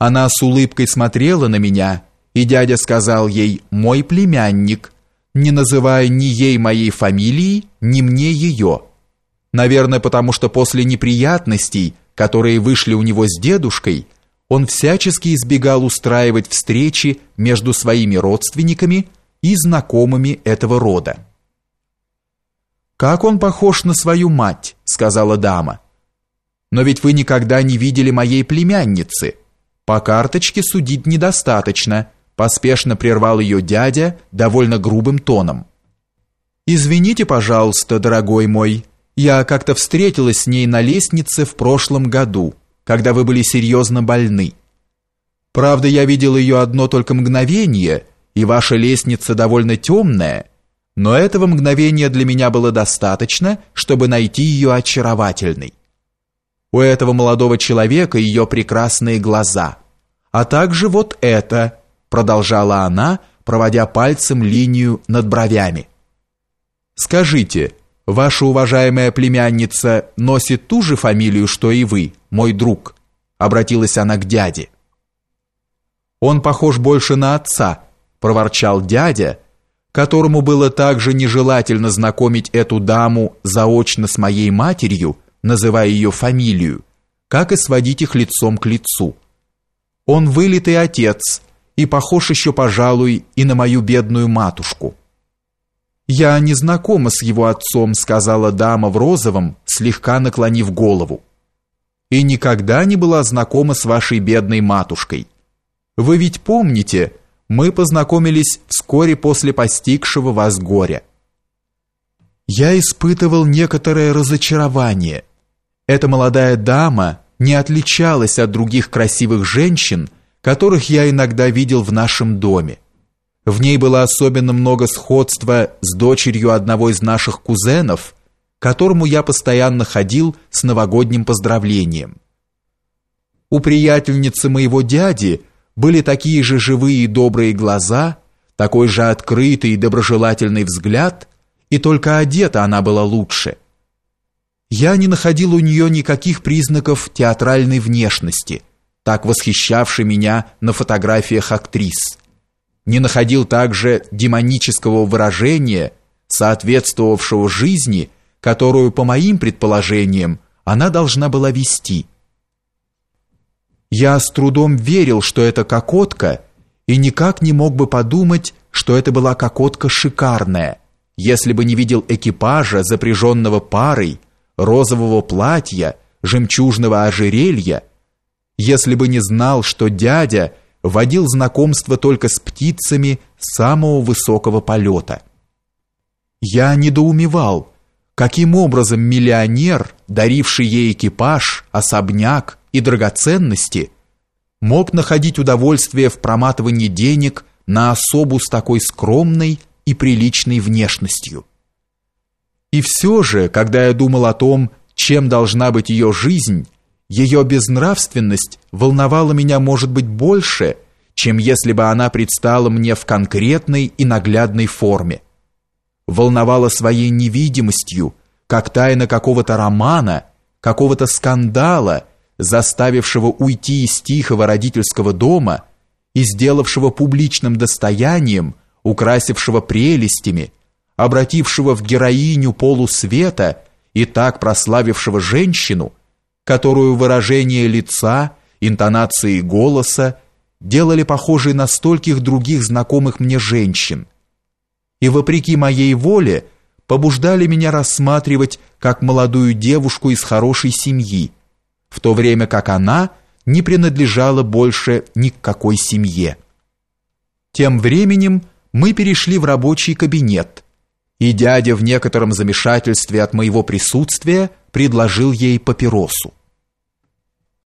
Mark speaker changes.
Speaker 1: Она с улыбкой смотрела на меня, и дядя сказал ей «мой племянник», не называя ни ей моей фамилии, ни мне ее. Наверное, потому что после неприятностей, которые вышли у него с дедушкой, он всячески избегал устраивать встречи между своими родственниками и знакомыми этого рода. «Как он похож на свою мать», — сказала дама. «Но ведь вы никогда не видели моей племянницы. По карточке судить недостаточно», — поспешно прервал ее дядя довольно грубым тоном. «Извините, пожалуйста, дорогой мой, я как-то встретилась с ней на лестнице в прошлом году» когда вы были серьезно больны. Правда, я видел ее одно только мгновение, и ваша лестница довольно темная, но этого мгновения для меня было достаточно, чтобы найти ее очаровательной. У этого молодого человека ее прекрасные глаза, а также вот это, продолжала она, проводя пальцем линию над бровями. Скажите, Ваша уважаемая племянница носит ту же фамилию, что и вы, мой друг, обратилась она к дяде. Он похож больше на отца, проворчал дядя, которому было также нежелательно знакомить эту даму заочно с моей матерью, называя ее фамилию, как и сводить их лицом к лицу. Он вылитый отец и похож еще, пожалуй, и на мою бедную матушку. «Я не знакома с его отцом», — сказала дама в розовом, слегка наклонив голову. «И никогда не была знакома с вашей бедной матушкой. Вы ведь помните, мы познакомились вскоре после постигшего вас горя». Я испытывал некоторое разочарование. Эта молодая дама не отличалась от других красивых женщин, которых я иногда видел в нашем доме. В ней было особенно много сходства с дочерью одного из наших кузенов, которому я постоянно ходил с новогодним поздравлением. У приятельницы моего дяди были такие же живые и добрые глаза, такой же открытый и доброжелательный взгляд, и только одета она была лучше. Я не находил у нее никаких признаков театральной внешности, так восхищавшей меня на фотографиях актрис не находил также демонического выражения, соответствовавшего жизни, которую, по моим предположениям, она должна была вести. Я с трудом верил, что это кокотка, и никак не мог бы подумать, что это была кокотка шикарная, если бы не видел экипажа, запряженного парой, розового платья, жемчужного ожерелья, если бы не знал, что дядя – водил знакомство только с птицами самого высокого полета. Я недоумевал, каким образом миллионер, даривший ей экипаж, особняк и драгоценности, мог находить удовольствие в проматывании денег на особу с такой скромной и приличной внешностью. И все же, когда я думал о том, чем должна быть ее жизнь, ее безнравственность волновала меня, может быть, больше, чем если бы она предстала мне в конкретной и наглядной форме. Волновала своей невидимостью, как тайна какого-то романа, какого-то скандала, заставившего уйти из тихого родительского дома и сделавшего публичным достоянием, украсившего прелестями, обратившего в героиню полусвета и так прославившего женщину – которую выражение лица, интонации голоса делали похожей на стольких других знакомых мне женщин. И вопреки моей воле побуждали меня рассматривать как молодую девушку из хорошей семьи, в то время как она не принадлежала больше ни к какой семье. Тем временем мы перешли в рабочий кабинет, и дядя в некотором замешательстве от моего присутствия предложил ей папиросу.